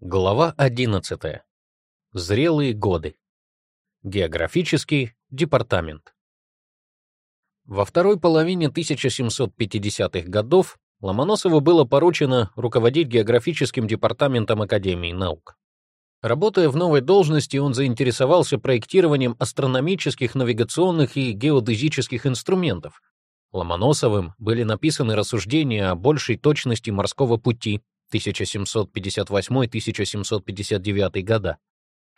Глава 11. Зрелые годы. Географический департамент. Во второй половине 1750-х годов Ломоносову было поручено руководить географическим департаментом Академии наук. Работая в новой должности, он заинтересовался проектированием астрономических, навигационных и геодезических инструментов. Ломоносовым были написаны рассуждения о большей точности морского пути, 1758-1759 года.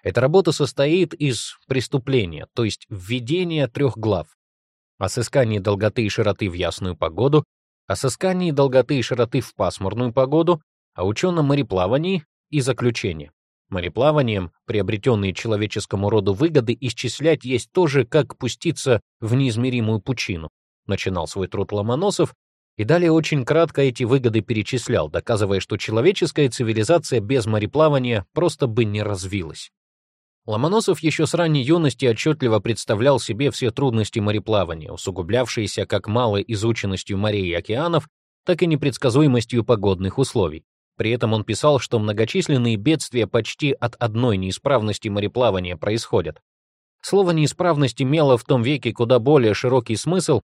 Эта работа состоит из преступления, то есть введения трех глав. О сыскании долготы и широты в ясную погоду, о сыскании долготы и широты в пасмурную погоду, о ученом мореплавании и заключение. Мореплаванием приобретенные человеческому роду выгоды исчислять есть тоже, как пуститься в неизмеримую пучину. Начинал свой труд Ломоносов и далее очень кратко эти выгоды перечислял, доказывая, что человеческая цивилизация без мореплавания просто бы не развилась. Ломоносов еще с ранней юности отчетливо представлял себе все трудности мореплавания, усугублявшиеся как малой изученностью морей и океанов, так и непредсказуемостью погодных условий. При этом он писал, что многочисленные бедствия почти от одной неисправности мореплавания происходят. Слово «неисправность» имело в том веке куда более широкий смысл,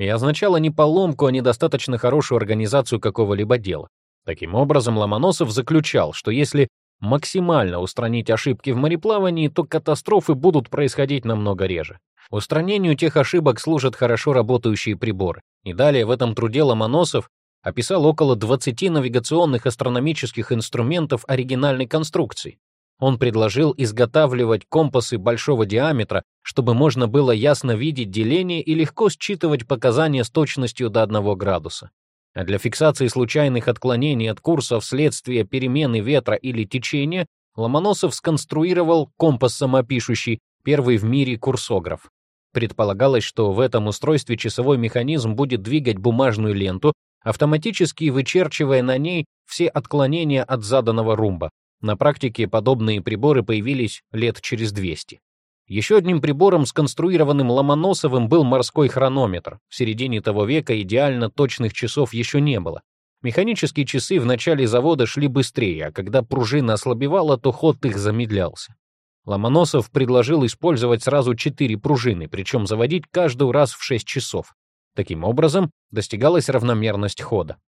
и означало не поломку, а недостаточно хорошую организацию какого-либо дела. Таким образом, Ломоносов заключал, что если максимально устранить ошибки в мореплавании, то катастрофы будут происходить намного реже. Устранению тех ошибок служат хорошо работающие приборы. И далее в этом труде Ломоносов описал около 20 навигационных астрономических инструментов оригинальной конструкции, он предложил изготавливать компасы большого диаметра, чтобы можно было ясно видеть деление и легко считывать показания с точностью до 1 градуса. А для фиксации случайных отклонений от курса вследствие перемены ветра или течения Ломоносов сконструировал компас самопишущий, первый в мире курсограф. Предполагалось, что в этом устройстве часовой механизм будет двигать бумажную ленту, автоматически вычерчивая на ней все отклонения от заданного румба. На практике подобные приборы появились лет через 200. Еще одним прибором, сконструированным Ломоносовым, был морской хронометр. В середине того века идеально точных часов еще не было. Механические часы в начале завода шли быстрее, а когда пружина ослабевала, то ход их замедлялся. Ломоносов предложил использовать сразу четыре пружины, причем заводить каждую раз в 6 часов. Таким образом, достигалась равномерность хода.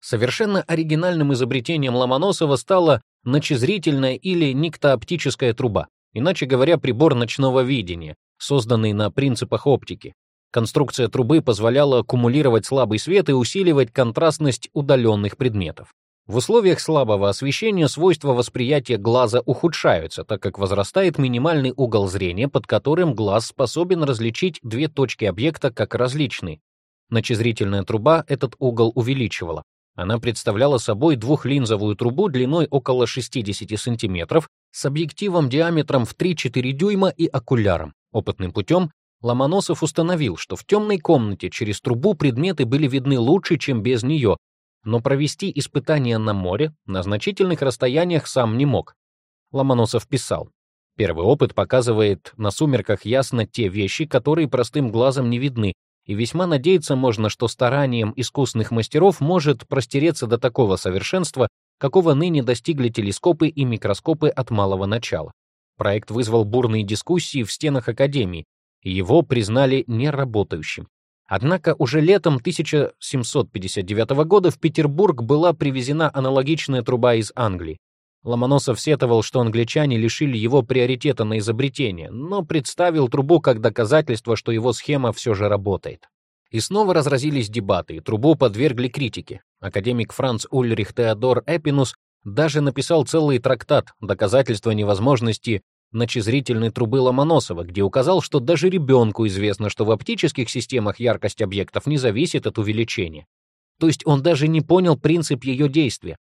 Совершенно оригинальным изобретением Ломоносова стала ночезрительная или никтооптическая труба, иначе говоря, прибор ночного видения, созданный на принципах оптики. Конструкция трубы позволяла аккумулировать слабый свет и усиливать контрастность удаленных предметов. В условиях слабого освещения свойства восприятия глаза ухудшаются, так как возрастает минимальный угол зрения, под которым глаз способен различить две точки объекта как различные. Ночезрительная труба этот угол увеличивала. Она представляла собой двухлинзовую трубу длиной около 60 см с объективом диаметром в 3-4 дюйма и окуляром. Опытным путем Ломоносов установил, что в темной комнате через трубу предметы были видны лучше, чем без нее, но провести испытания на море на значительных расстояниях сам не мог. Ломоносов писал, Первый опыт показывает на сумерках ясно те вещи, которые простым глазом не видны, и весьма надеяться можно, что старанием искусных мастеров может простереться до такого совершенства, какого ныне достигли телескопы и микроскопы от малого начала. Проект вызвал бурные дискуссии в стенах Академии, и его признали неработающим. Однако уже летом 1759 года в Петербург была привезена аналогичная труба из Англии. Ломоносов сетовал, что англичане лишили его приоритета на изобретение, но представил трубу как доказательство, что его схема все же работает. И снова разразились дебаты, и трубу подвергли критике. Академик Франц Ульрих Теодор Эпинус даже написал целый трактат «Доказательство невозможности ночезрительной трубы Ломоносова», где указал, что даже ребенку известно, что в оптических системах яркость объектов не зависит от увеличения. То есть он даже не понял принцип ее действия.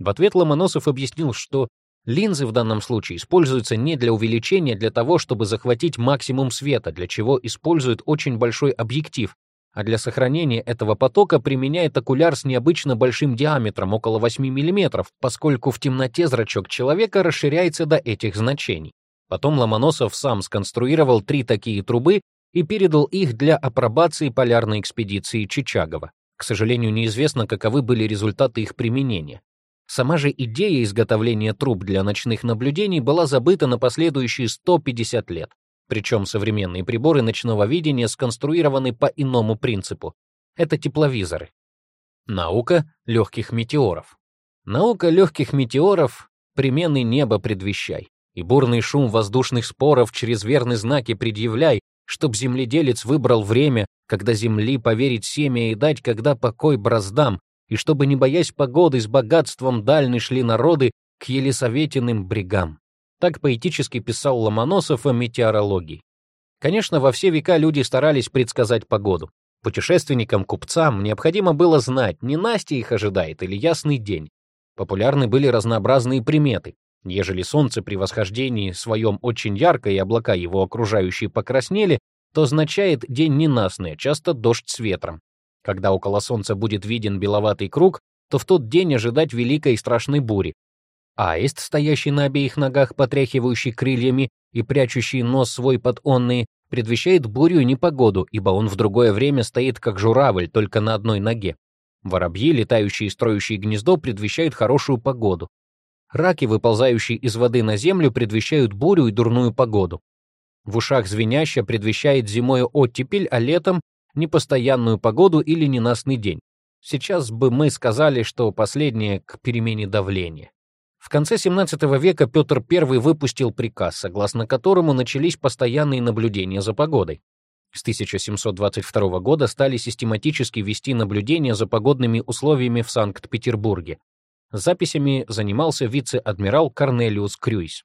В ответ Ломоносов объяснил, что линзы в данном случае используются не для увеличения, для того, чтобы захватить максимум света, для чего используют очень большой объектив, а для сохранения этого потока применяет окуляр с необычно большим диаметром, около 8 мм, поскольку в темноте зрачок человека расширяется до этих значений. Потом Ломоносов сам сконструировал три такие трубы и передал их для апробации полярной экспедиции Чичагова. К сожалению, неизвестно, каковы были результаты их применения. Сама же идея изготовления труб для ночных наблюдений была забыта на последующие 150 лет. Причем современные приборы ночного видения сконструированы по иному принципу. Это тепловизоры. Наука легких метеоров. Наука легких метеоров — примены неба предвещай, и бурный шум воздушных споров через верные знаки предъявляй, чтоб земледелец выбрал время, когда земли поверить семя и дать, когда покой браздам, и чтобы, не боясь погоды, с богатством дальны шли народы к Елисаветиным брегам. Так поэтически писал Ломоносов о метеорологии. Конечно, во все века люди старались предсказать погоду. Путешественникам, купцам необходимо было знать, не Настя их ожидает или ясный день. Популярны были разнообразные приметы. Ежели солнце при восхождении своем очень ярко и облака его окружающие покраснели, то означает день ненастный, часто дождь с ветром. Когда около солнца будет виден беловатый круг, то в тот день ожидать великой и страшной бури. Аист, стоящий на обеих ногах, потряхивающий крыльями и прячущий нос свой под онные, предвещает бурю и непогоду, ибо он в другое время стоит как журавль, только на одной ноге. Воробьи, летающие и строящие гнездо, предвещают хорошую погоду. Раки, выползающие из воды на землю, предвещают бурю и дурную погоду. В ушах звеняща предвещает зимою оттепель, а летом — непостоянную погоду или ненастный день. Сейчас бы мы сказали, что последнее к перемене давления. В конце XVII века Петр I выпустил приказ, согласно которому начались постоянные наблюдения за погодой. С 1722 года стали систематически вести наблюдения за погодными условиями в Санкт-Петербурге. Записями занимался вице-адмирал Корнелиус Крюйс.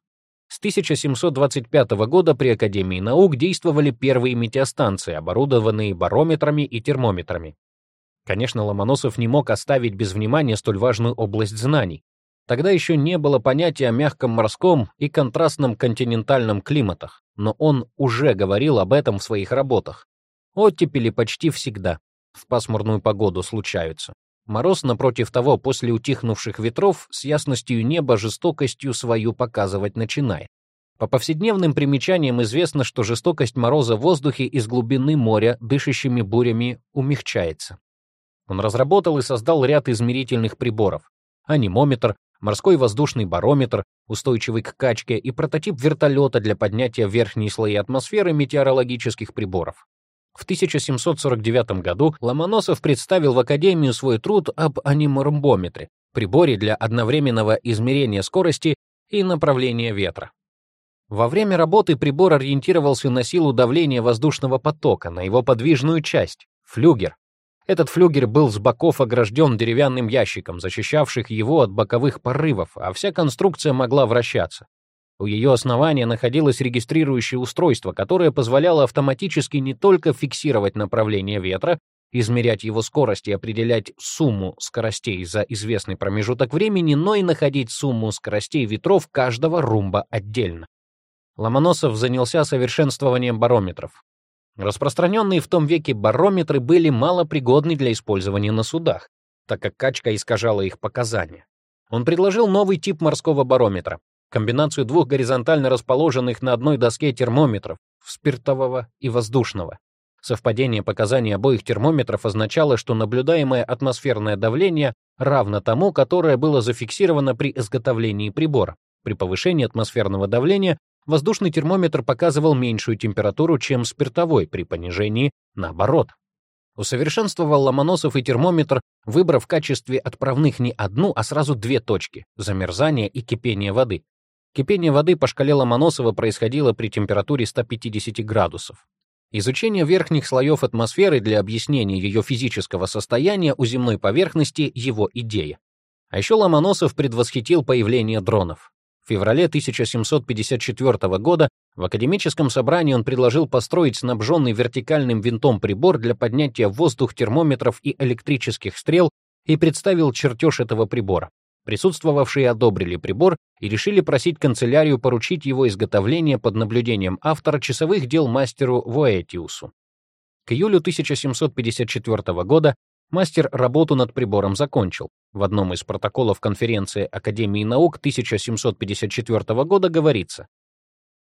С 1725 года при Академии наук действовали первые метеостанции, оборудованные барометрами и термометрами. Конечно, Ломоносов не мог оставить без внимания столь важную область знаний. Тогда еще не было понятия о мягком морском и контрастном континентальном климатах, но он уже говорил об этом в своих работах. Оттепели почти всегда в пасмурную погоду случаются. Мороз, напротив того, после утихнувших ветров, с ясностью неба жестокостью свою показывать начинает. По повседневным примечаниям известно, что жестокость мороза в воздухе из глубины моря дышащими бурями умягчается. Он разработал и создал ряд измерительных приборов. Анимометр, морской воздушный барометр, устойчивый к качке, и прототип вертолета для поднятия в верхние слои атмосферы метеорологических приборов. В 1749 году Ломоносов представил в Академию свой труд об аниморбометре, приборе для одновременного измерения скорости и направления ветра. Во время работы прибор ориентировался на силу давления воздушного потока, на его подвижную часть — флюгер, этот флюгер был с боков огражден деревянным ящиком, защищавших его от боковых порывов, а вся конструкция могла вращаться. У ее основания находилось регистрирующее устройство, которое позволяло автоматически не только фиксировать направление ветра, измерять его скорость и определять сумму скоростей за известный промежуток времени, но и находить сумму скоростей ветров каждого румба отдельно. Ломоносов занялся совершенствованием барометров. Распространенные в том веке барометры были малопригодны для использования на судах, так как качка искажала их показания. Он предложил новый тип морского барометра, комбинацию двух горизонтально расположенных на одной доске термометров, спиртового и воздушного. Совпадение показаний обоих термометров означало, что наблюдаемое атмосферное давление равно тому, которое было зафиксировано при изготовлении прибора. При повышении атмосферного давления воздушный термометр показывал меньшую температуру, чем спиртовой при понижении наоборот. Усовершенствовал Ломоносов и термометр, выбрав в качестве отправных не одну, а сразу две точки — замерзание и кипение воды. Кипение воды по шкале Ломоносова происходило при температуре 150 градусов. Изучение верхних слоев атмосферы для объяснения ее физического состояния у земной поверхности — его идея. А еще Ломоносов предвосхитил появление дронов. В феврале 1754 года в академическом собрании он предложил построить снабженный вертикальным винтом прибор для поднятия в воздух термометров и электрических стрел и представил чертеж этого прибора. Присутствовавшие одобрили прибор и решили просить канцелярию поручить его изготовление под наблюдением автора часовых дел мастеру Воэтиусу. К июлю 1754 года Мастер работу над прибором закончил. В одном из протоколов конференции Академии наук 1754 года говорится,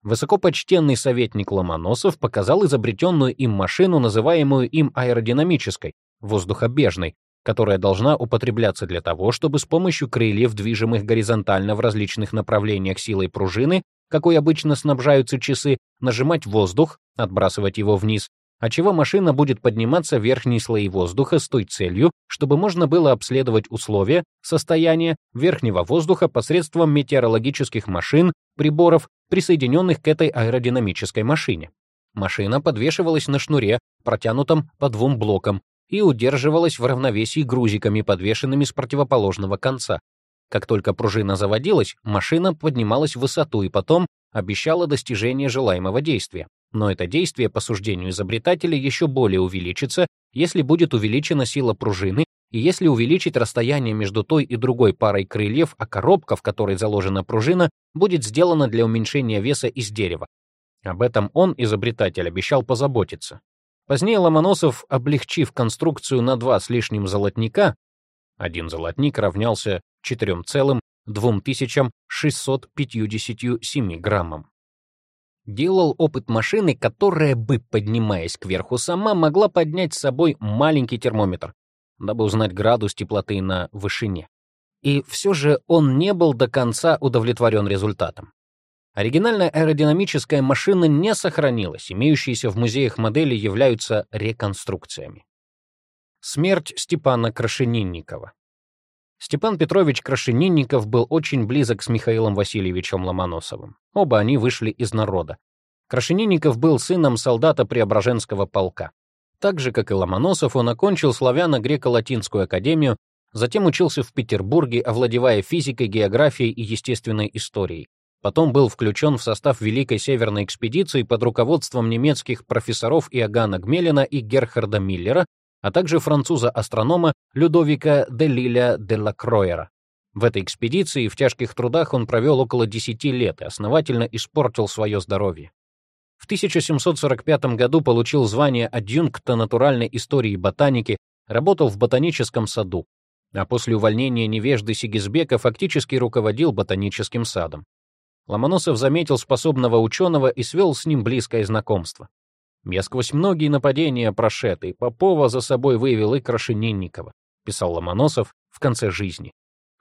Высокопочтенный советник Ломоносов показал изобретенную им машину, называемую им аэродинамической, воздухобежной, которая должна употребляться для того, чтобы с помощью крыльев, движимых горизонтально в различных направлениях силой пружины, какой обычно снабжаются часы, нажимать воздух, отбрасывать его вниз, отчего машина будет подниматься в верхние слои воздуха с той целью, чтобы можно было обследовать условия, состояние верхнего воздуха посредством метеорологических машин, приборов, присоединенных к этой аэродинамической машине. Машина подвешивалась на шнуре, протянутом по двум блокам, и удерживалась в равновесии грузиками, подвешенными с противоположного конца. Как только пружина заводилась, машина поднималась в высоту и потом обещала достижение желаемого действия. Но это действие, по суждению изобретателя, еще более увеличится, если будет увеличена сила пружины и если увеличить расстояние между той и другой парой крыльев, а коробка, в которой заложена пружина, будет сделана для уменьшения веса из дерева. Об этом он, изобретатель, обещал позаботиться. Позднее Ломоносов, облегчив конструкцию на два с лишним золотника, один золотник равнялся 4,2657 граммам, делал опыт машины, которая бы, поднимаясь кверху сама, могла поднять с собой маленький термометр, дабы узнать градус теплоты на вышине. И все же он не был до конца удовлетворен результатом. Оригинальная аэродинамическая машина не сохранилась, имеющиеся в музеях модели являются реконструкциями. Смерть Степана Крашенинникова. Степан Петрович Крашенинников был очень близок с Михаилом Васильевичем Ломоносовым. Оба они вышли из народа. Крашенинников был сыном солдата Преображенского полка. Так же, как и Ломоносов, он окончил славяно-греко-латинскую академию, затем учился в Петербурге, овладевая физикой, географией и естественной историей. Потом был включен в состав Великой Северной экспедиции под руководством немецких профессоров Иоганна Гмелина и Герхарда Миллера, а также француза-астронома Людовика де Лиля де Лакроера. В этой экспедиции в тяжких трудах он провел около 10 лет и основательно испортил свое здоровье. В 1745 году получил звание адъюнкта натуральной истории и ботаники, работал в ботаническом саду, а после увольнения невежды Сигизбека фактически руководил ботаническим садом. Ломоносов заметил способного ученого и свел с ним близкое знакомство. «Я сквозь многие нападения прошедший Попова за собой вывел и Крашенинникова», писал Ломоносов в конце жизни.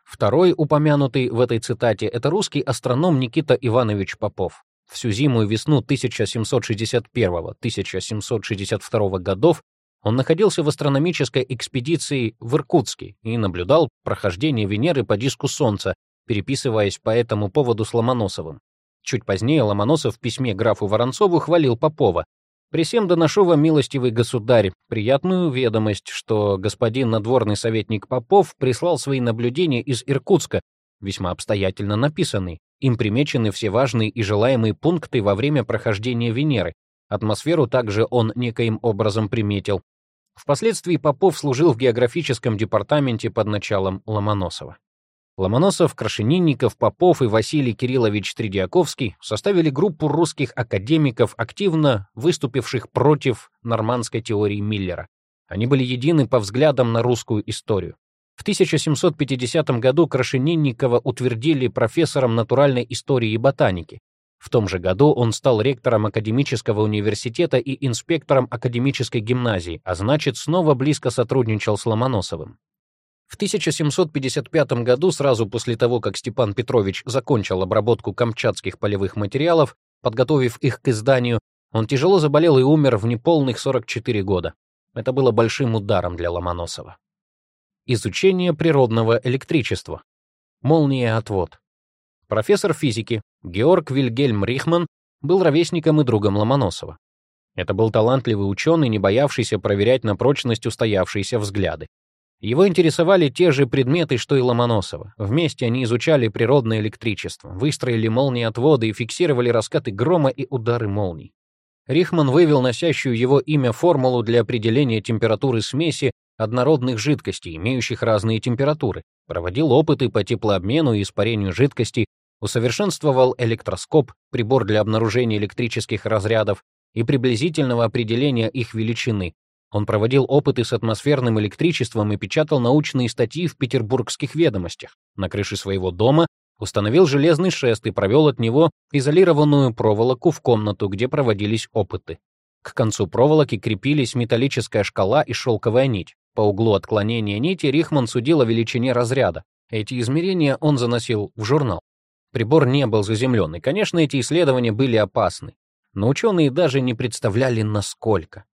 Второй, упомянутый в этой цитате, это русский астроном Никита Иванович Попов. Всю зиму и весну 1761-1762 годов он находился в астрономической экспедиции в Иркутске и наблюдал прохождение Венеры по диску Солнца переписываясь по этому поводу с Ломоносовым. Чуть позднее Ломоносов в письме графу Воронцову хвалил Попова. «При всем доношу вам, милостивый государь, приятную ведомость, что господин надворный советник Попов прислал свои наблюдения из Иркутска, весьма обстоятельно написанные. Им примечены все важные и желаемые пункты во время прохождения Венеры. Атмосферу также он некоим образом приметил. Впоследствии Попов служил в географическом департаменте под началом Ломоносова. Ломоносов, Крашенинников, Попов и Василий Кириллович Тридиаковский составили группу русских академиков, активно выступивших против нормандской теории Миллера. Они были едины по взглядам на русскую историю. В 1750 году Крашенинникова утвердили профессором натуральной истории и ботаники. В том же году он стал ректором Академического университета и инспектором Академической гимназии, а значит, снова близко сотрудничал с Ломоносовым. В 1755 году, сразу после того, как Степан Петрович закончил обработку камчатских полевых материалов, подготовив их к изданию, он тяжело заболел и умер в неполных 44 года. Это было большим ударом для Ломоносова. Изучение природного электричества. Молния-отвод. Профессор физики Георг Вильгельм Рихман был ровесником и другом Ломоносова. Это был талантливый ученый, не боявшийся проверять на прочность устоявшиеся взгляды. Его интересовали те же предметы, что и Ломоносова. Вместе они изучали природное электричество, выстроили молнии отвода и фиксировали раскаты грома и удары молний. Рихман вывел носящую его имя формулу для определения температуры смеси однородных жидкостей, имеющих разные температуры, проводил опыты по теплообмену и испарению жидкостей, усовершенствовал электроскоп, прибор для обнаружения электрических разрядов и приблизительного определения их величины, он проводил опыты с атмосферным электричеством и печатал научные статьи в петербургских ведомостях. На крыше своего дома установил железный шест и провел от него изолированную проволоку в комнату, где проводились опыты. К концу проволоки крепились металлическая шкала и шелковая нить. По углу отклонения нити Рихман судил о величине разряда. Эти измерения он заносил в журнал. Прибор не был заземлен, и, конечно, эти исследования были опасны. Но ученые даже не представляли, насколько.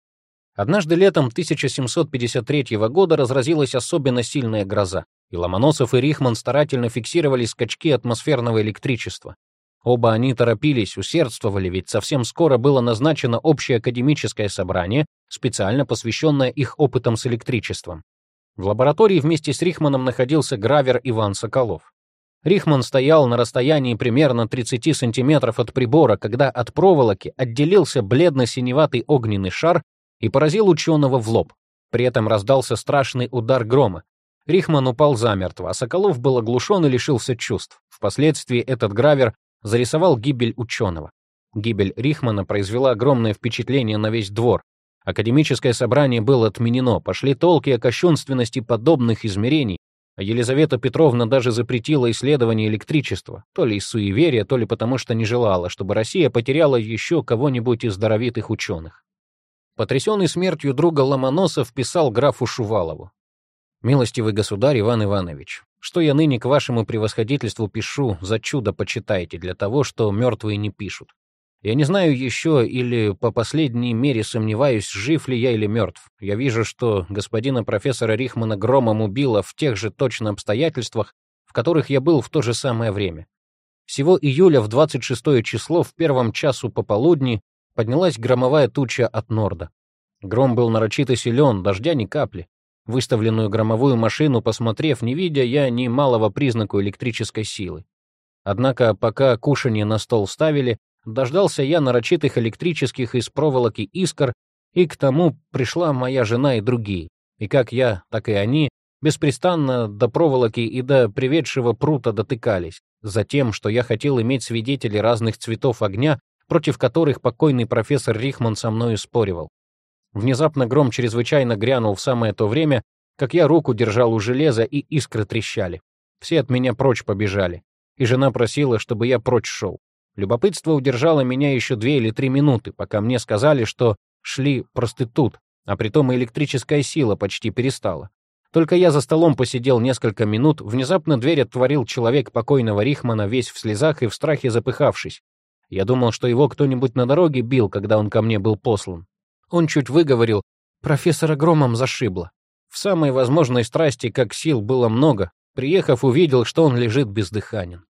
Однажды летом 1753 года разразилась особенно сильная гроза, и Ломоносов и Рихман старательно фиксировали скачки атмосферного электричества. Оба они торопились, усердствовали, ведь совсем скоро было назначено общее академическое собрание, специально посвященное их опытам с электричеством. В лаборатории вместе с Рихманом находился гравер Иван Соколов. Рихман стоял на расстоянии примерно 30 сантиметров от прибора, когда от проволоки отделился бледно-синеватый огненный шар и поразил ученого в лоб. При этом раздался страшный удар грома. Рихман упал замертво, а Соколов был оглушен и лишился чувств. Впоследствии этот гравер зарисовал гибель ученого. Гибель Рихмана произвела огромное впечатление на весь двор. Академическое собрание было отменено, пошли толки о кощунственности подобных измерений, а Елизавета Петровна даже запретила исследование электричества, то ли из суеверия, то ли потому что не желала, чтобы Россия потеряла еще кого-нибудь из даровитых ученых. Потрясенный смертью друга Ломоносов писал графу Шувалову. «Милостивый государь Иван Иванович, что я ныне к вашему превосходительству пишу, за чудо почитайте, для того, что мертвые не пишут. Я не знаю еще или по последней мере сомневаюсь, жив ли я или мертв. Я вижу, что господина профессора Рихмана громом убило в тех же точно обстоятельствах, в которых я был в то же самое время. Всего июля в 26 число в первом часу пополудни поднялась громовая туча от норда. Гром был нарочито силен, дождя ни капли. Выставленную громовую машину, посмотрев, не видя я ни малого признаку электрической силы. Однако, пока кушанье на стол ставили, дождался я нарочитых электрических из проволоки искр, и к тому пришла моя жена и другие. И как я, так и они беспрестанно до проволоки и до приведшего прута дотыкались, за тем, что я хотел иметь свидетелей разных цветов огня, против которых покойный профессор Рихман со мною споривал. Внезапно гром чрезвычайно грянул в самое то время, как я руку держал у железа, и искры трещали. Все от меня прочь побежали, и жена просила, чтобы я прочь шел. Любопытство удержало меня еще две или три минуты, пока мне сказали, что шли проститут, а притом и электрическая сила почти перестала. Только я за столом посидел несколько минут, внезапно дверь отворил человек покойного Рихмана, весь в слезах и в страхе запыхавшись. Я думал, что его кто-нибудь на дороге бил, когда он ко мне был послан. Он чуть выговорил, профессора громом зашибло. В самой возможной страсти, как сил, было много. Приехав, увидел, что он лежит бездыханен.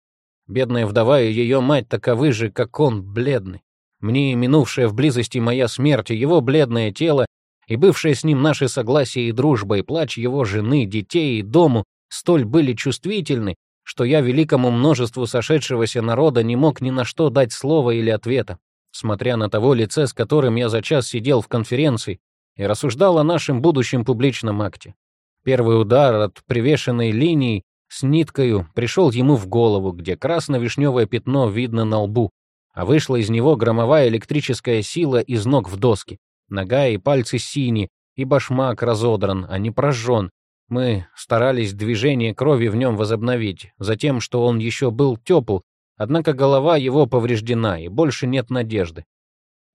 Бедная вдова и ее мать таковы же, как он, бледны. Мне минувшая в близости моя смерть, его бледное тело, и бывшее с ним наше согласие и дружба, и плач его жены, детей и дому столь были чувствительны, что я великому множеству сошедшегося народа не мог ни на что дать слова или ответа смотря на того лице, с которым я за час сидел в конференции и рассуждал о нашем будущем публичном акте. Первый удар от привешенной линии с ниткою пришел ему в голову, где красно-вишневое пятно видно на лбу, а вышла из него громовая электрическая сила из ног в доски. Нога и пальцы синие, и башмак разодран, а не прожжен. Мы старались движение крови в нем возобновить, затем, что он еще был тепл, Однако голова его повреждена, и больше нет надежды.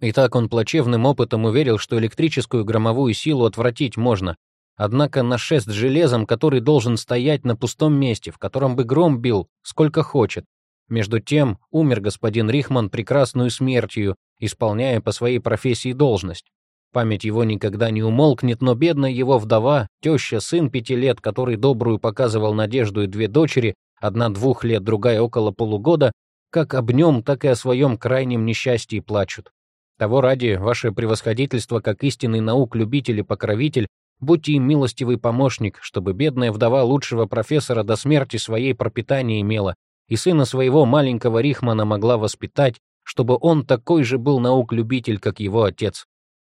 И так он плачевным опытом уверил, что электрическую громовую силу отвратить можно. Однако на шест железом, который должен стоять на пустом месте, в котором бы гром бил, сколько хочет. Между тем умер господин Рихман прекрасную смертью, исполняя по своей профессии должность. Память его никогда не умолкнет, но бедная его вдова, теща, сын пяти лет, который добрую показывал надежду и две дочери, одна двух лет, другая около полугода, как об нем, так и о своем крайнем несчастье плачут. Того ради, ваше превосходительство, как истинный наук любитель и покровитель, будьте им милостивый помощник, чтобы бедная вдова лучшего профессора до смерти своей пропитание имела, и сына своего маленького Рихмана могла воспитать, чтобы он такой же был наук-любитель, как его отец.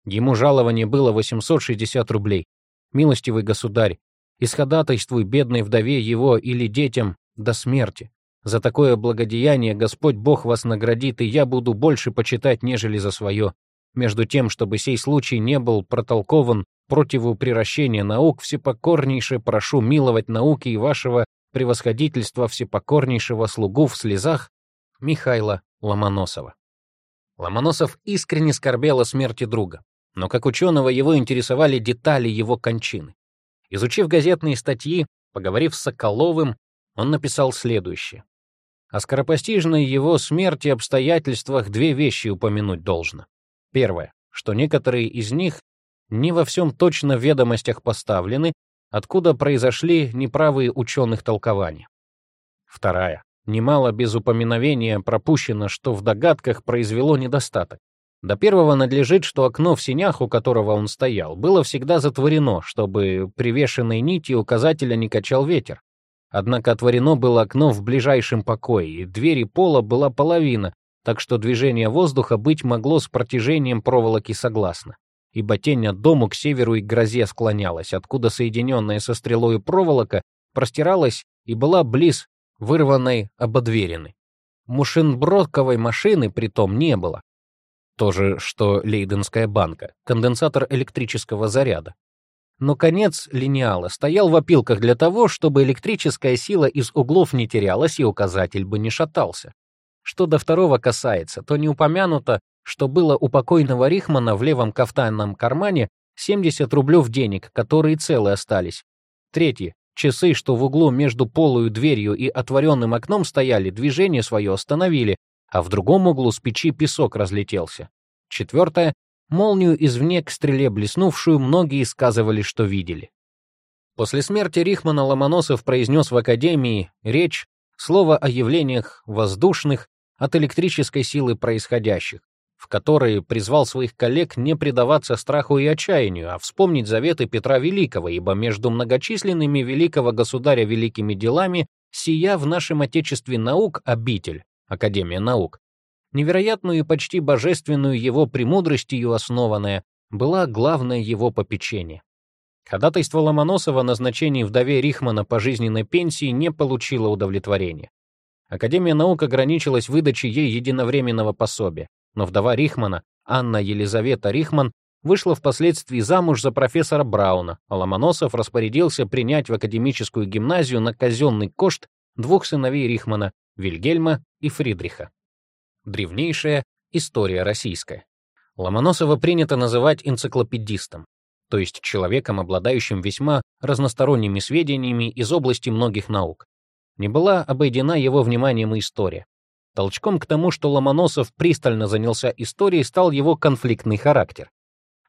Ему жалование было 860 рублей. Милостивый государь, исходатайствуй бедной вдове его или детям до смерти. За такое благодеяние Господь Бог вас наградит, и я буду больше почитать, нежели за свое. Между тем, чтобы сей случай не был протолкован противу приращения наук, всепокорнейше прошу миловать науки и вашего превосходительства всепокорнейшего слугу в слезах Михайла Ломоносова. Ломоносов искренне скорбел о смерти друга, но как ученого его интересовали детали его кончины. Изучив газетные статьи, поговорив с Соколовым, он написал следующее. О скоропостижной его смерти обстоятельствах две вещи упомянуть должно. Первое, что некоторые из них не во всем точно в ведомостях поставлены, откуда произошли неправые ученых толкования. Вторая, немало без упоминовения пропущено, что в догадках произвело недостаток. До первого надлежит, что окно в синях, у которого он стоял, было всегда затворено, чтобы привешенной нити указателя не качал ветер. Однако отворено было окно в ближайшем покое, и двери пола была половина, так что движение воздуха быть могло с протяжением проволоки согласно. Ибо тень от дому к северу и к грозе склонялась, откуда соединенная со стрелой проволока простиралась и была близ вырванной ободверины. Мушинбродковой машины притом не было. То же, что Лейденская банка, конденсатор электрического заряда но конец линеала стоял в опилках для того, чтобы электрическая сила из углов не терялась и указатель бы не шатался. Что до второго касается, то не упомянуто, что было у покойного Рихмана в левом кафтанном кармане 70 рублев денег, которые целы остались. Третье. Часы, что в углу между полую дверью и отворенным окном стояли, движение свое остановили, а в другом углу с печи песок разлетелся. Четвертое. Молнию извне к стреле блеснувшую многие сказывали, что видели. После смерти Рихмана Ломоносов произнес в Академии речь, слово о явлениях воздушных от электрической силы происходящих, в которой призвал своих коллег не предаваться страху и отчаянию, а вспомнить заветы Петра Великого, ибо между многочисленными великого государя великими делами сия в нашем Отечестве наук обитель, Академия наук, невероятную и почти божественную его премудростью основанная, была главное его попечение. Ходатайство Ломоносова о назначении вдове Рихмана пожизненной пенсии не получило удовлетворения. Академия наук ограничилась выдачей ей единовременного пособия, но вдова Рихмана, Анна Елизавета Рихман, вышла впоследствии замуж за профессора Брауна, а Ломоносов распорядился принять в академическую гимназию на казенный кошт двух сыновей Рихмана, Вильгельма и Фридриха древнейшая история российская. Ломоносова принято называть энциклопедистом, то есть человеком, обладающим весьма разносторонними сведениями из области многих наук. Не была обойдена его вниманием и история. Толчком к тому, что Ломоносов пристально занялся историей, стал его конфликтный характер.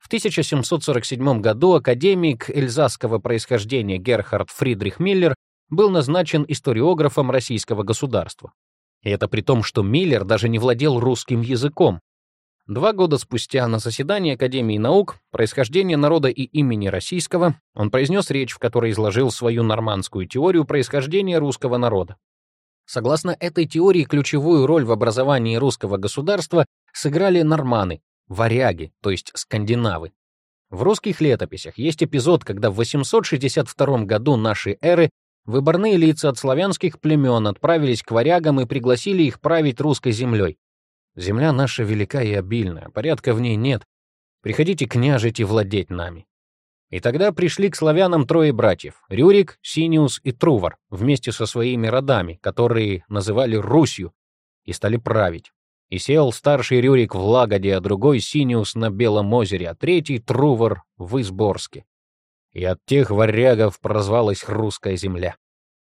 В 1747 году академик эльзасского происхождения Герхард Фридрих Миллер был назначен историографом российского государства. И это при том, что Миллер даже не владел русским языком. Два года спустя на заседании Академии наук «Происхождение народа и имени российского» он произнес речь, в которой изложил свою нормандскую теорию происхождения русского народа. Согласно этой теории, ключевую роль в образовании русского государства сыграли норманы, варяги, то есть скандинавы. В русских летописях есть эпизод, когда в 862 году нашей эры Выборные лица от славянских племен отправились к варягам и пригласили их править русской землей. Земля наша велика и обильна, порядка в ней нет. Приходите княжить и владеть нами. И тогда пришли к славянам трое братьев — Рюрик, Синиус и Трувор, вместе со своими родами, которые называли Русью, и стали править. И сел старший Рюрик в Лагоде, а другой — Синиус на Белом озере, а третий — Трувор в Изборске и от тех варягов прозвалась русская земля.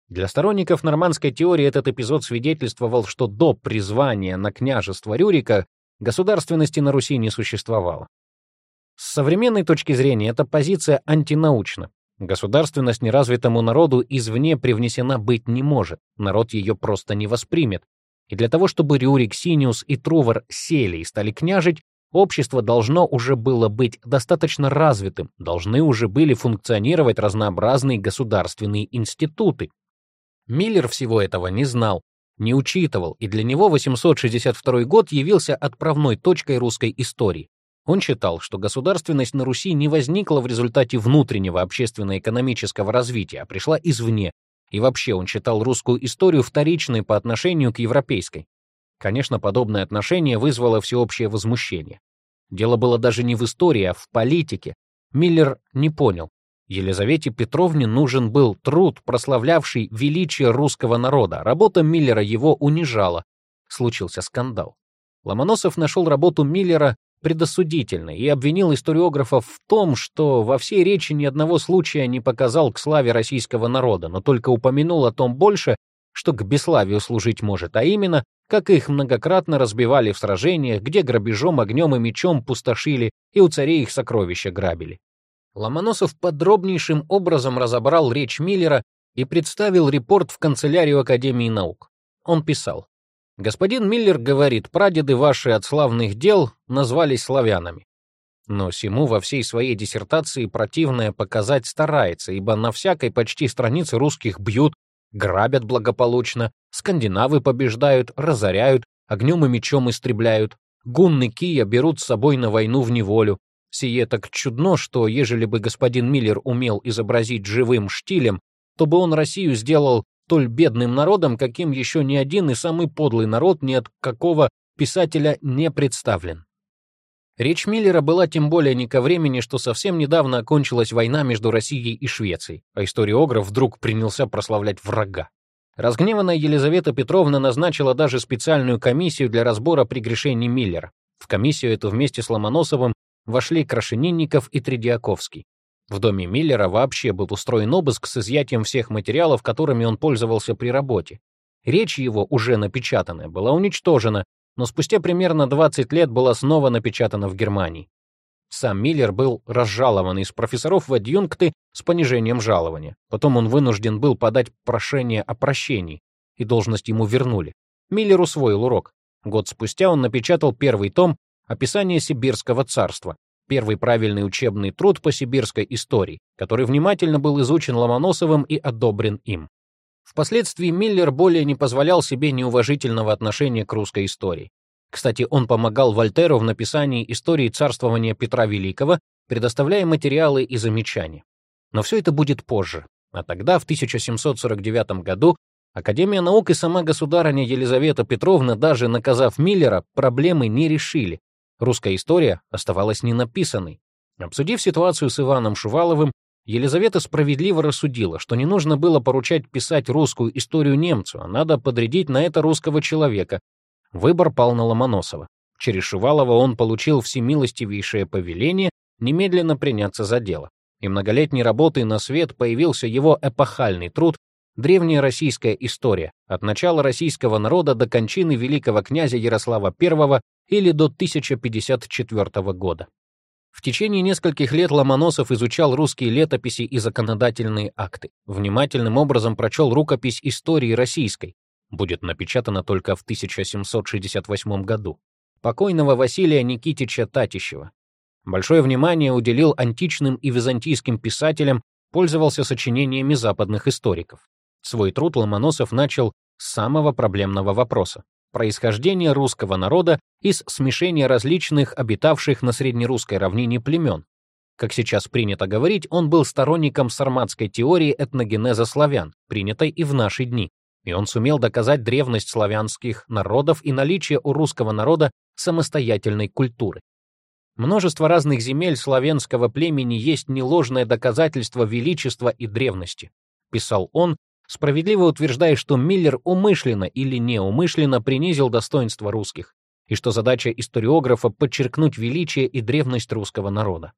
Для сторонников нормандской теории этот эпизод свидетельствовал, что до призвания на княжество Рюрика государственности на Руси не существовало. С современной точки зрения эта позиция антинаучна. Государственность неразвитому народу извне привнесена быть не может, народ ее просто не воспримет. И для того, чтобы Рюрик, Синиус и Трувор сели и стали княжить, Общество должно уже было быть достаточно развитым, должны уже были функционировать разнообразные государственные институты. Миллер всего этого не знал, не учитывал, и для него 862 год явился отправной точкой русской истории. Он считал, что государственность на Руси не возникла в результате внутреннего общественно-экономического развития, а пришла извне, и вообще он считал русскую историю вторичной по отношению к европейской. Конечно, подобное отношение вызвало всеобщее возмущение. Дело было даже не в истории, а в политике. Миллер не понял. Елизавете Петровне нужен был труд, прославлявший величие русского народа. Работа Миллера его унижала. Случился скандал. Ломоносов нашел работу Миллера предосудительной и обвинил историографов в том, что во всей речи ни одного случая не показал к славе российского народа, но только упомянул о том больше, что к бесславию служить может, а именно, как их многократно разбивали в сражениях, где грабежом, огнем и мечом пустошили и у царей их сокровища грабили. Ломоносов подробнейшим образом разобрал речь Миллера и представил репорт в канцелярию Академии наук. Он писал, «Господин Миллер говорит, прадеды ваши от славных дел назвались славянами. Но сему во всей своей диссертации противное показать старается, ибо на всякой почти странице русских бьют, грабят благополучно, скандинавы побеждают, разоряют, огнем и мечом истребляют, гунны Кия берут с собой на войну в неволю. Сие так чудно, что ежели бы господин Миллер умел изобразить живым штилем, то бы он Россию сделал столь бедным народом, каким еще ни один и самый подлый народ ни от какого писателя не представлен. Речь Миллера была тем более не ко времени, что совсем недавно окончилась война между Россией и Швецией, а историограф вдруг принялся прославлять врага. Разгневанная Елизавета Петровна назначила даже специальную комиссию для разбора прегрешений Миллера. В комиссию эту вместе с Ломоносовым вошли Крашенинников и Тредиаковский. В доме Миллера вообще был устроен обыск с изъятием всех материалов, которыми он пользовался при работе. Речь его, уже напечатанная, была уничтожена, но спустя примерно 20 лет была снова напечатана в Германии. Сам Миллер был разжалован из профессоров в адъюнкты с понижением жалования. Потом он вынужден был подать прошение о прощении, и должность ему вернули. Миллер усвоил урок. Год спустя он напечатал первый том «Описание Сибирского царства», первый правильный учебный труд по сибирской истории, который внимательно был изучен Ломоносовым и одобрен им. Впоследствии Миллер более не позволял себе неуважительного отношения к русской истории. Кстати, он помогал Вольтеру в написании истории царствования Петра Великого, предоставляя материалы и замечания. Но все это будет позже. А тогда, в 1749 году, Академия наук и сама государыня Елизавета Петровна, даже наказав Миллера, проблемы не решили. Русская история оставалась ненаписанной. Обсудив ситуацию с Иваном Шуваловым, Елизавета справедливо рассудила, что не нужно было поручать писать русскую историю немцу, а надо подрядить на это русского человека. Выбор пал на Ломоносова. Через Шувалова он получил всемилостивейшее повеление немедленно приняться за дело. И многолетней работой на свет появился его эпохальный труд «Древняя российская история. От начала российского народа до кончины великого князя Ярослава I или до 1054 года». В течение нескольких лет Ломоносов изучал русские летописи и законодательные акты. Внимательным образом прочел рукопись истории российской, будет напечатана только в 1768 году, покойного Василия Никитича Татищева. Большое внимание уделил античным и византийским писателям, пользовался сочинениями западных историков. Свой труд Ломоносов начал с самого проблемного вопроса происхождение русского народа из смешения различных обитавших на среднерусской равнине племен. Как сейчас принято говорить, он был сторонником сарматской теории этногенеза славян, принятой и в наши дни, и он сумел доказать древность славянских народов и наличие у русского народа самостоятельной культуры. Множество разных земель славянского племени есть неложное доказательство величества и древности, писал он справедливо утверждая, что Миллер умышленно или неумышленно принизил достоинство русских, и что задача историографа — подчеркнуть величие и древность русского народа.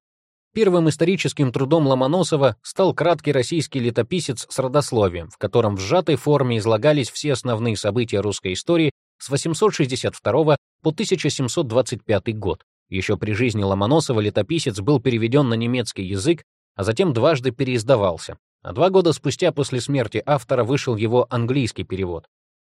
Первым историческим трудом Ломоносова стал краткий российский летописец с родословием, в котором в сжатой форме излагались все основные события русской истории с 862 по 1725 год. Еще при жизни Ломоносова летописец был переведен на немецкий язык, а затем дважды переиздавался, а два года спустя после смерти автора вышел его английский перевод.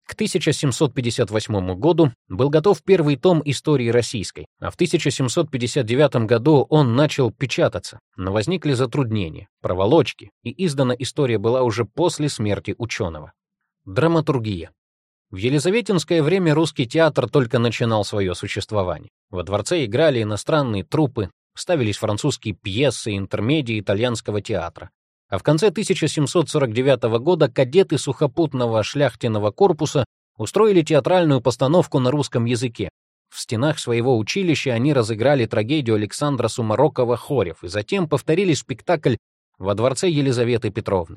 К 1758 году был готов первый том истории российской, а в 1759 году он начал печататься, но возникли затруднения, проволочки, и издана история была уже после смерти ученого. Драматургия. В Елизаветинское время русский театр только начинал свое существование. Во дворце играли иностранные труппы, ставились французские пьесы, интермедии итальянского театра а в конце 1749 года кадеты сухопутного шляхтиного корпуса устроили театральную постановку на русском языке. В стенах своего училища они разыграли трагедию Александра Сумарокова «Хорев» и затем повторили спектакль во дворце Елизаветы Петровны.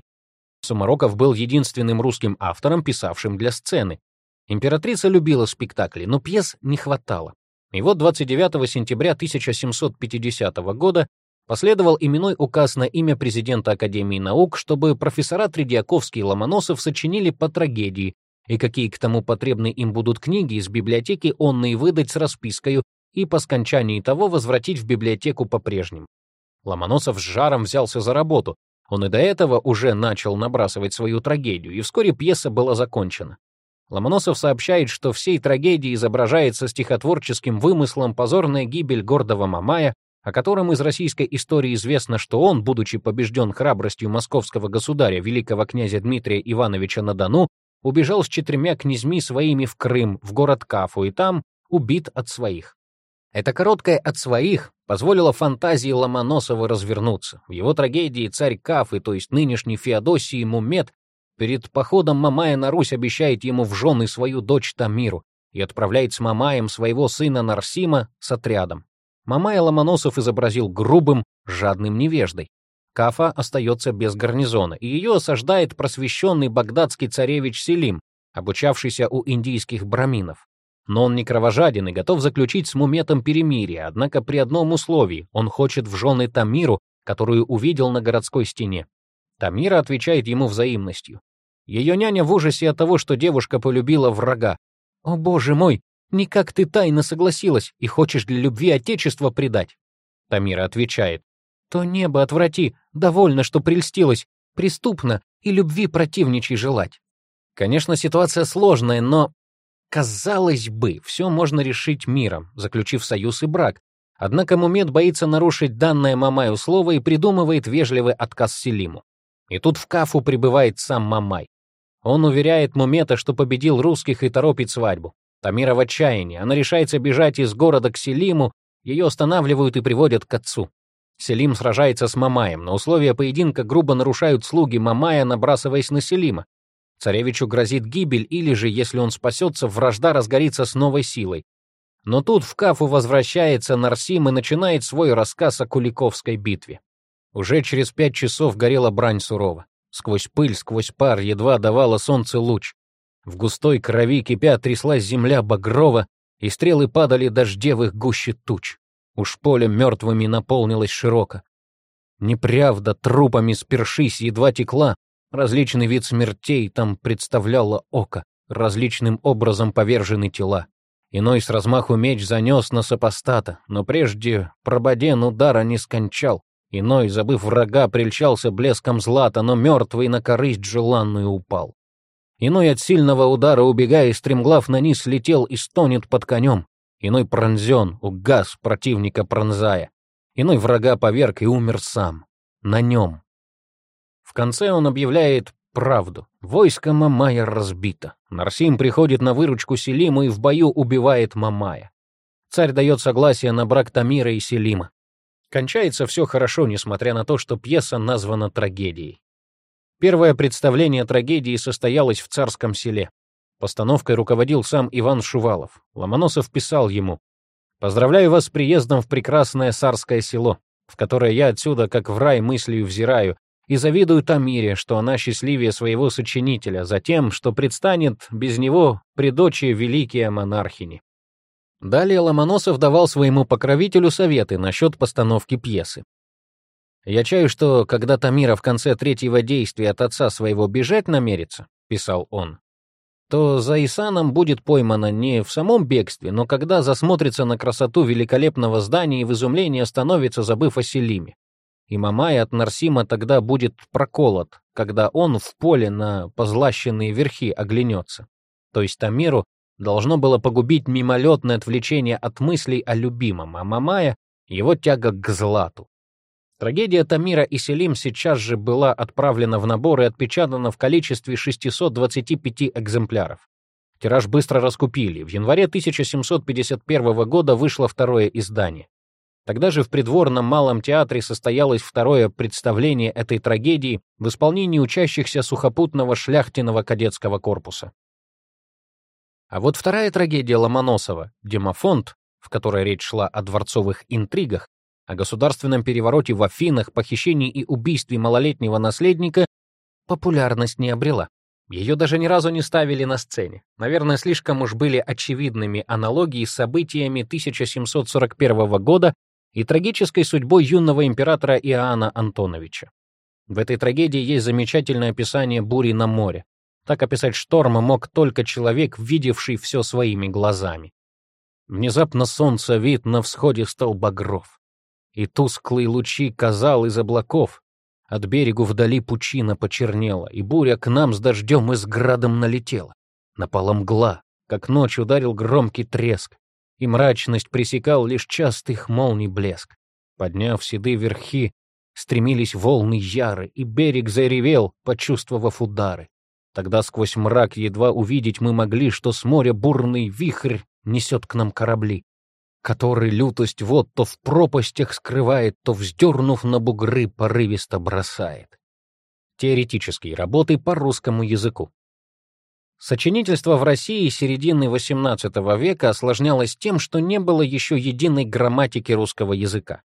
Сумароков был единственным русским автором, писавшим для сцены. Императрица любила спектакли, но пьес не хватало. И вот 29 сентября 1750 года последовал именной указ на имя президента Академии наук, чтобы профессора Тредиаковский и Ломоносов сочинили по трагедии, и какие к тому потребны им будут книги из библиотеки онные выдать с распискою и по скончании того возвратить в библиотеку по-прежнему. Ломоносов с жаром взялся за работу. Он и до этого уже начал набрасывать свою трагедию, и вскоре пьеса была закончена. Ломоносов сообщает, что всей трагедии изображается стихотворческим вымыслом позорная гибель гордого Мамая, о котором из российской истории известно, что он, будучи побежден храбростью московского государя, великого князя Дмитрия Ивановича на Дону, убежал с четырьмя князьми своими в Крым, в город Кафу, и там убит от своих. Это короткое «от своих» позволило фантазии Ломоносова развернуться. В его трагедии царь Кафы, то есть нынешний Феодосий Мумет, перед походом Мамая на Русь обещает ему в жены свою дочь Тамиру и отправляет с Мамаем своего сына Нарсима с отрядом. Мамая Ломоносов изобразил грубым, жадным невеждой. Кафа остается без гарнизона, и ее осаждает просвещенный багдадский царевич Селим, обучавшийся у индийских браминов. Но он не кровожаден и готов заключить с Муметом перемирие, однако при одном условии — он хочет в жены Тамиру, которую увидел на городской стене. Тамира отвечает ему взаимностью. Ее няня в ужасе от того, что девушка полюбила врага. «О, боже мой, никак ты тайно согласилась и хочешь для любви Отечества предать?» Тамира отвечает. «То небо отврати, довольно, что прельстилась, преступно и любви противничей желать». Конечно, ситуация сложная, но Казалось бы, все можно решить миром, заключив союз и брак. Однако Мумед боится нарушить данное Мамаю слово и придумывает вежливый отказ Селиму. И тут в Кафу прибывает сам Мамай. Он уверяет Мумета, что победил русских и торопит свадьбу. Тамира в отчаянии. Она решается бежать из города к Селиму, ее останавливают и приводят к отцу. Селим сражается с Мамаем, но условия поединка грубо нарушают слуги Мамая, набрасываясь на Селима. Царевичу грозит гибель, или же, если он спасется, вражда разгорится с новой силой. Но тут в Кафу возвращается Нарсим и начинает свой рассказ о Куликовской битве. Уже через пять часов горела брань сурова. Сквозь пыль, сквозь пар едва давало солнце луч. В густой крови кипя тряслась земля багрова, и стрелы падали дождевых гуще туч. Уж поле мертвыми наполнилось широко. Неправда, трупами спершись, едва текла, Различный вид смертей там представляло око, различным образом повержены тела. Иной с размаху меч занес на сопостата, но прежде Прободен удара не скончал. Иной, забыв врага, прельчался блеском злата, но мертвый на корысть желанную упал. Иной от сильного удара, убегая, стремглав на низ, летел и стонет под конем. Иной пронзен, угас, противника пронзая. Иной врага поверг и умер сам. На нем, в конце он объявляет правду. Войско Мамая разбито. Нарсим приходит на выручку Селиму и в бою убивает Мамая. Царь дает согласие на брак Тамира и Селима. Кончается все хорошо, несмотря на то, что пьеса названа трагедией. Первое представление трагедии состоялось в царском селе. Постановкой руководил сам Иван Шувалов. Ломоносов писал ему «Поздравляю вас с приездом в прекрасное царское село, в которое я отсюда, как в рай, мыслью взираю, и завидуют Амире, что она счастливее своего сочинителя, за тем, что предстанет без него при дочи великие монархини. Далее Ломоносов давал своему покровителю советы насчет постановки пьесы. «Я чаю, что когда Тамира в конце третьего действия от отца своего бежать намерится», — писал он, то за Исаном будет поймана не в самом бегстве, но когда засмотрится на красоту великолепного здания и в изумлении остановится, забыв о Селиме и Мамай от Нарсима тогда будет проколот, когда он в поле на позлащенные верхи оглянется. То есть Тамиру должно было погубить мимолетное отвлечение от мыслей о любимом, а Мамая — его тяга к злату. Трагедия Тамира и Селим сейчас же была отправлена в набор и отпечатана в количестве 625 экземпляров. Тираж быстро раскупили. В январе 1751 года вышло второе издание. Тогда же в придворном Малом театре состоялось второе представление этой трагедии в исполнении учащихся сухопутного шляхтиного кадетского корпуса. А вот вторая трагедия Ломоносова «Демофонт», в которой речь шла о дворцовых интригах, о государственном перевороте в Афинах, похищении и убийстве малолетнего наследника, популярность не обрела. Ее даже ни разу не ставили на сцене. Наверное, слишком уж были очевидными аналогии с событиями 1741 года и трагической судьбой юного императора Иоанна Антоновича. В этой трагедии есть замечательное описание бури на море. Так описать шторм мог только человек, видевший все своими глазами. Внезапно солнце вид на всходе стал багров, и тусклые лучи казал из облаков. От берегу вдали пучина почернела, и буря к нам с дождем и с градом налетела. Напала мгла, как ночь ударил громкий треск, и мрачность пресекал лишь частых молний блеск. Подняв седые верхи, стремились волны яры, и берег заревел, почувствовав удары. Тогда сквозь мрак едва увидеть мы могли, что с моря бурный вихрь несет к нам корабли, который лютость вод то в пропастях скрывает, то, вздернув на бугры, порывисто бросает. Теоретические работы по русскому языку. Сочинительство в России середины XVIII века осложнялось тем, что не было еще единой грамматики русского языка.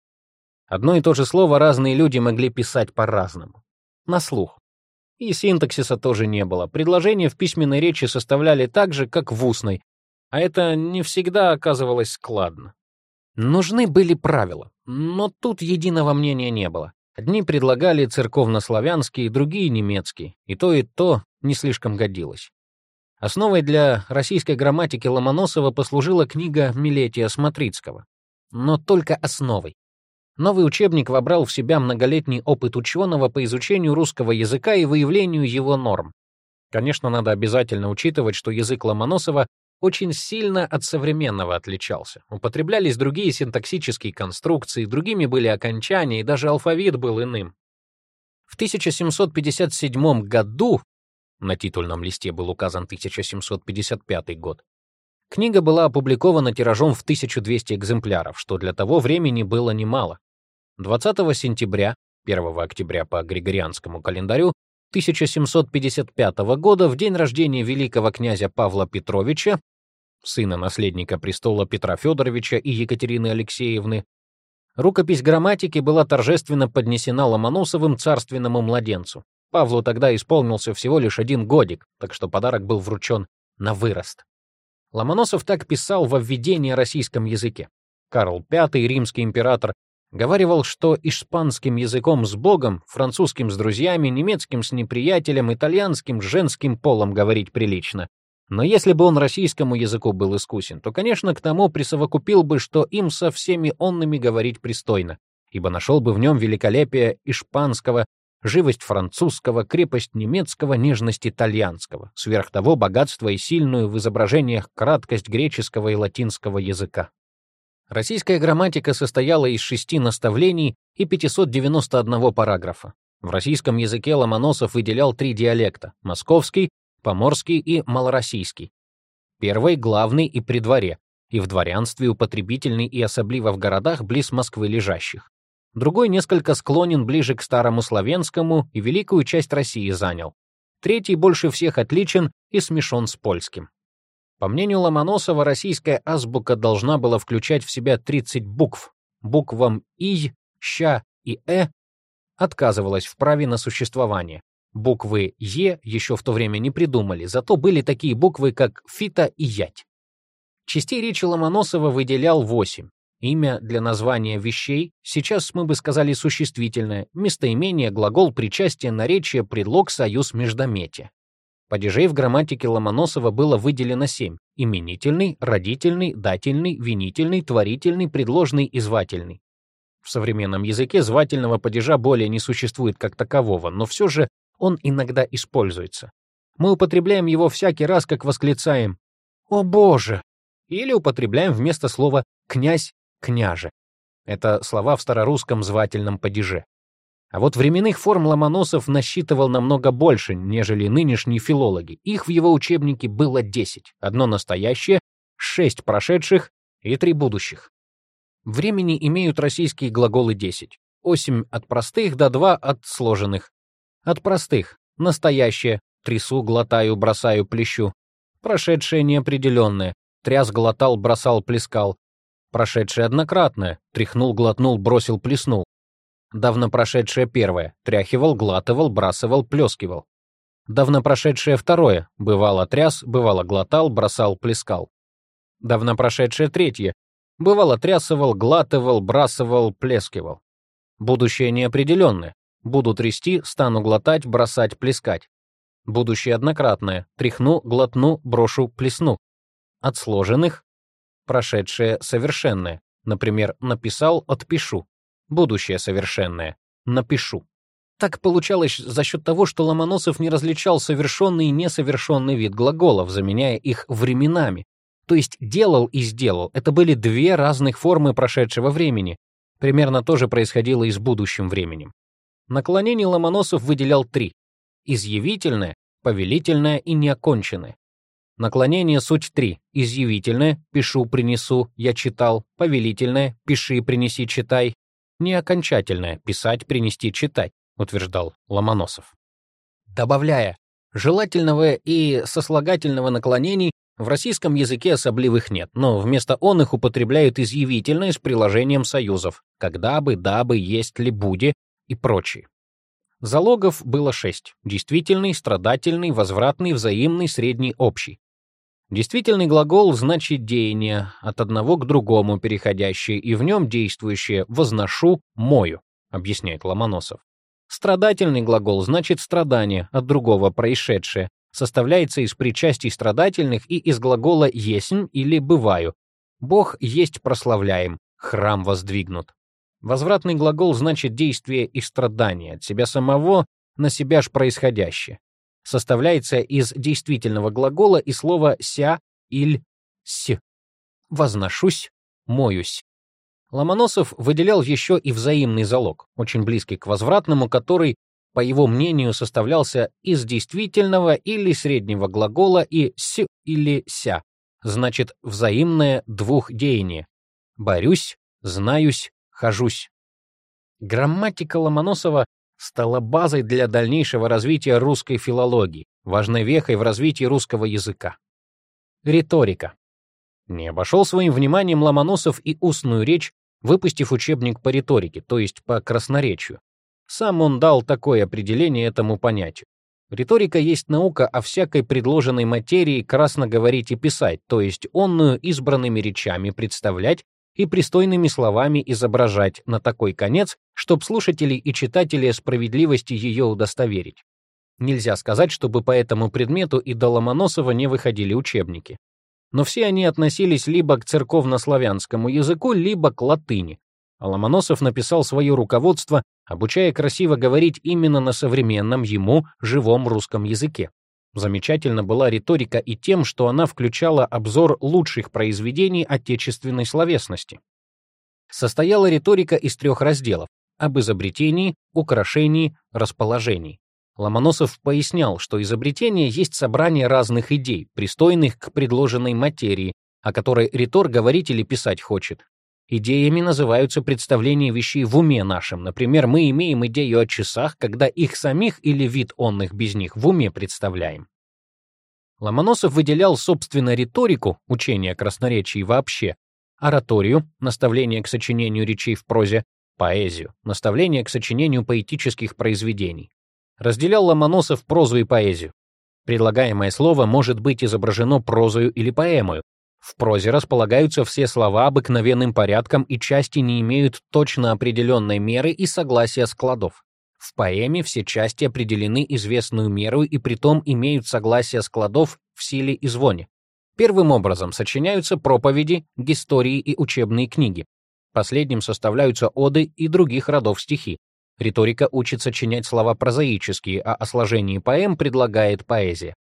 Одно и то же слово разные люди могли писать по-разному. На слух. И синтаксиса тоже не было. Предложения в письменной речи составляли так же, как в устной, а это не всегда оказывалось складно. Нужны были правила, но тут единого мнения не было. Одни предлагали церковнославянский, другие — немецкий, и то, и то не слишком годилось. Основой для российской грамматики Ломоносова послужила книга Милетия Смотрицкого. Но только основой. Новый учебник вобрал в себя многолетний опыт ученого по изучению русского языка и выявлению его норм. Конечно, надо обязательно учитывать, что язык Ломоносова очень сильно от современного отличался. Употреблялись другие синтаксические конструкции, другими были окончания, и даже алфавит был иным. В 1757 году, на титульном листе был указан 1755 год, книга была опубликована тиражом в 1200 экземпляров, что для того времени было немало. 20 сентября, 1 октября по Григорианскому календарю, 1755 года, в день рождения великого князя Павла Петровича, сына наследника престола Петра Федоровича и Екатерины Алексеевны, рукопись грамматики была торжественно поднесена Ломоносовым царственному младенцу. Павлу тогда исполнился всего лишь один годик, так что подарок был вручен на вырост. Ломоносов так писал во введении о российском языке. Карл V, римский император, Говаривал, что испанским языком с Богом, французским с друзьями, немецким с неприятелем, итальянским с женским полом говорить прилично. Но если бы он российскому языку был искусен, то, конечно, к тому присовокупил бы, что им со всеми онными говорить пристойно, ибо нашел бы в нем великолепие испанского, живость французского, крепость немецкого, нежность итальянского, сверх того богатство и сильную в изображениях краткость греческого и латинского языка. Российская грамматика состояла из шести наставлений и 591 параграфа. В российском языке Ломоносов выделял три диалекта — московский, поморский и малороссийский. Первый — главный и при дворе, и в дворянстве употребительный и особливо в городах близ Москвы лежащих. Другой несколько склонен ближе к старому славянскому и великую часть России занял. Третий больше всех отличен и смешон с польским. По мнению Ломоносова, российская азбука должна была включать в себя 30 букв. Буквам «и», «ща» и «э» отказывалась в праве на существование. Буквы «е» еще в то время не придумали, зато были такие буквы, как «фита» и «ять». Частей речи Ломоносова выделял 8. Имя для названия вещей, сейчас мы бы сказали существительное, местоимение, глагол, причастие, наречие, предлог, союз, междометие. Падежей в грамматике Ломоносова было выделено семь — именительный, родительный, дательный, винительный, творительный, предложный и звательный. В современном языке звательного падежа более не существует как такового, но все же он иногда используется. Мы употребляем его всякий раз, как восклицаем «О Боже!» или употребляем вместо слова «князь», «княже». Это слова в старорусском звательном падеже. А вот временных форм Ломоносов насчитывал намного больше, нежели нынешние филологи. Их в его учебнике было 10. Одно настоящее, 6 прошедших и 3 будущих. Времени имеют российские глаголы 10. 8 от простых до 2 от сложенных. От простых — настоящее, трясу, глотаю, бросаю, плещу. Прошедшее неопределенное, тряс, глотал, бросал, плескал. Прошедшее однократное, тряхнул, глотнул, бросил, плеснул давно прошедшее первое, тряхивал, глатывал, брасывал, плескивал. Давно прошедшее второе. Бывало тряс, бывало глотал, бросал, плескал. Давно прошедшее третье. Бывало трясывал, глатывал, брасывал, плескивал. Будущее неопределенное. Буду трясти, стану глотать, бросать, плескать. Будущее однократное. Тряхну, глотну, брошу, плесну. От сложенных. Прошедшее совершенное. Например, написал, отпишу. Будущее совершенное. Напишу. Так получалось за счет того, что Ломоносов не различал совершенный и несовершенный вид глаголов, заменяя их временами. То есть делал и сделал — это были две разных формы прошедшего времени. Примерно то же происходило и с будущим временем. Наклонений Ломоносов выделял три — изъявительное, повелительное и неоконченное. Наклонение суть три — изъявительное — пишу, принесу, я читал, повелительное — пиши, принеси, читай, неокончательное — писать, принести, читать утверждал Ломоносов. Добавляя, желательного и сослагательного наклонений в российском языке особливых нет, но вместо он их употребляют изъявительные с приложением союзов «когда бы», «да бы», «есть ли», «буде» и прочие. Залогов было шесть — действительный, страдательный, возвратный, взаимный, средний, общий. Действительный глагол значит деяние, от одного к другому переходящее и в нем действующее «возношу», «мою», объясняет Ломоносов. Страдательный глагол значит страдание от другого происшедшее, составляется из причастий страдательных и из глагола «есмь» или «бываю». Бог есть прославляем, храм воздвигнут. Возвратный глагол значит действие и страдание от себя самого на себя ж происходящее. Составляется из действительного глагола и слова «ся» или «с». Возношусь, моюсь. Ломоносов выделял еще и взаимный залог, очень близкий к возвратному, который, по его мнению, составлялся из действительного или среднего глагола и «с» или «ся», значит, взаимное двухдеяние. «Борюсь», «знаюсь», «хожусь». Грамматика Ломоносова стала базой для дальнейшего развития русской филологии, важной вехой в развитии русского языка. Риторика. Не обошел своим вниманием Ломоносов и устную речь, выпустив учебник по риторике, то есть по красноречию. Сам он дал такое определение этому понятию. Риторика есть наука о всякой предложенной материи красно говорить и писать, то есть онную избранными речами представлять и пристойными словами изображать на такой конец, чтоб слушатели и читатели справедливости ее удостоверить. Нельзя сказать, чтобы по этому предмету и до Ломоносова не выходили учебники но все они относились либо к церковнославянскому языку, либо к латыни. А Ломоносов написал свое руководство, обучая красиво говорить именно на современном ему живом русском языке. Замечательна была риторика и тем, что она включала обзор лучших произведений отечественной словесности. Состояла риторика из трех разделов — об изобретении, украшении, расположении. Ломоносов пояснял, что изобретение есть собрание разных идей, пристойных к предложенной материи, о которой ритор говорить или писать хочет. Идеями называются представления вещей в уме нашем. Например, мы имеем идею о часах, когда их самих или вид онных без них в уме представляем. Ломоносов выделял, собственно, риторику, учение о красноречии вообще, ораторию, наставление к сочинению речей в прозе, поэзию, наставление к сочинению поэтических произведений разделял Ломоносов прозу и поэзию. Предлагаемое слово может быть изображено прозою или поэмою. В прозе располагаются все слова обыкновенным порядком и части не имеют точно определенной меры и согласия складов. В поэме все части определены известную меру и притом имеют согласие складов в силе и звоне. Первым образом сочиняются проповеди, истории и учебные книги. Последним составляются оды и других родов стихи. Риторика учит сочинять слова прозаические, а о сложении поэм предлагает поэзия.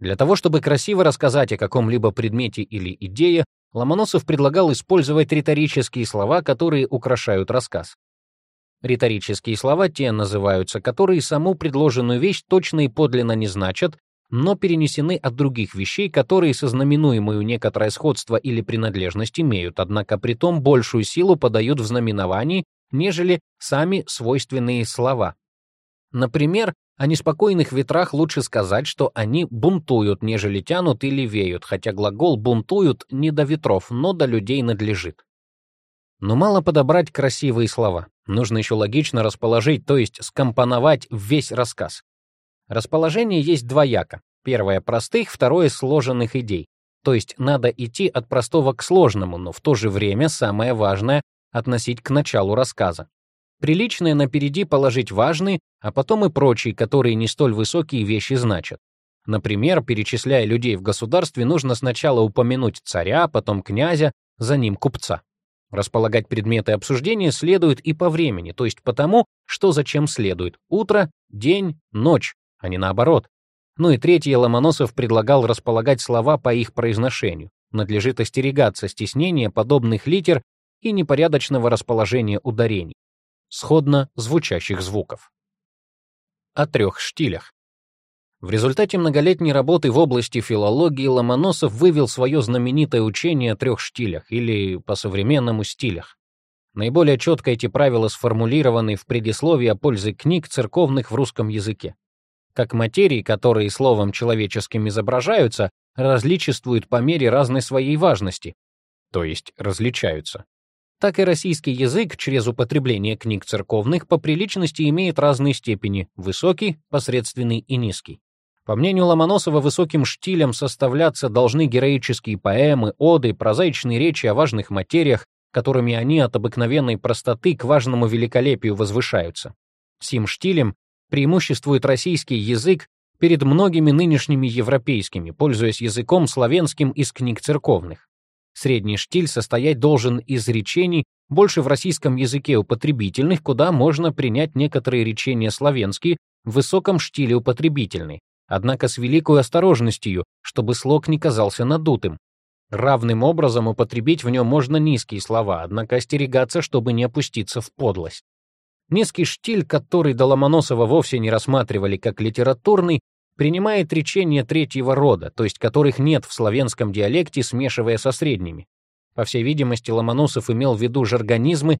Для того, чтобы красиво рассказать о каком-либо предмете или идее, Ломоносов предлагал использовать риторические слова, которые украшают рассказ. Риторические слова те называются, которые саму предложенную вещь точно и подлинно не значат, но перенесены от других вещей, которые со знаменуемую некоторое сходство или принадлежность имеют, однако при том большую силу подают в знаменовании нежели сами свойственные слова. Например, о неспокойных ветрах лучше сказать, что они бунтуют, нежели тянут или веют, хотя глагол «бунтуют» не до ветров, но до людей надлежит. Но мало подобрать красивые слова. Нужно еще логично расположить, то есть скомпоновать весь рассказ. Расположение есть двояко. Первое — простых, второе — сложенных идей. То есть надо идти от простого к сложному, но в то же время самое важное — относить к началу рассказа. Приличное напереди положить важные, а потом и прочие, которые не столь высокие вещи значат. Например, перечисляя людей в государстве, нужно сначала упомянуть царя, потом князя, за ним купца. Располагать предметы обсуждения следует и по времени, то есть по тому, что зачем следует. Утро, день, ночь, а не наоборот. Ну и третье, Ломоносов предлагал располагать слова по их произношению. Надлежит остерегаться стеснения подобных литер и непорядочного расположения ударений сходно звучащих звуков. О трех штилях. В результате многолетней работы в области филологии Ломоносов вывел свое знаменитое учение о трех штилях, или по-современному стилях. Наиболее четко эти правила сформулированы в предисловии о пользе книг церковных в русском языке. Как материи, которые словом человеческим изображаются, различествуют по мере разной своей важности, то есть различаются так и российский язык через употребление книг церковных по приличности имеет разные степени — высокий, посредственный и низкий. По мнению Ломоносова, высоким штилем составляться должны героические поэмы, оды, прозаичные речи о важных материях, которыми они от обыкновенной простоты к важному великолепию возвышаются. Сим штилем преимуществует российский язык перед многими нынешними европейскими, пользуясь языком славянским из книг церковных. Средний штиль состоять должен из речений, больше в российском языке употребительных, куда можно принять некоторые речения славянские в высоком штиле употребительный, однако с великой осторожностью, чтобы слог не казался надутым. Равным образом употребить в нем можно низкие слова, однако остерегаться, чтобы не опуститься в подлость. Низкий штиль, который до Ломоносова вовсе не рассматривали как литературный, принимает речения третьего рода, то есть которых нет в славянском диалекте, смешивая со средними. По всей видимости, Ломоносов имел в виду жаргонизмы,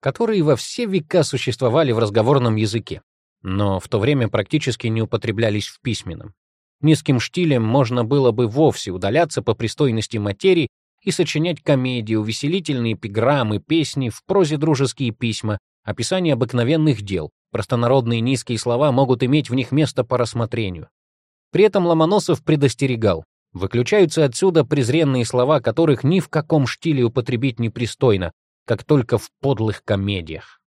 которые во все века существовали в разговорном языке, но в то время практически не употреблялись в письменном. Низким штилем можно было бы вовсе удаляться по пристойности материи и сочинять комедии, увеселительные эпиграммы, песни, в прозе дружеские письма, описание обыкновенных дел. Простонародные низкие слова могут иметь в них место по рассмотрению. При этом Ломоносов предостерегал. Выключаются отсюда презренные слова, которых ни в каком штиле употребить непристойно, как только в подлых комедиях.